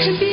could be